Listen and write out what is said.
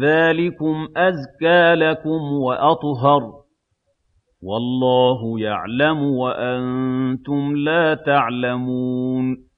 ذَٰلِكُمْ أَزْكَىٰ لَكُمْ وَأَطْهَرُ ۗ وَاللَّهُ يَعْلَمُ وَأَنتُمْ لَا تَعْلَمُونَ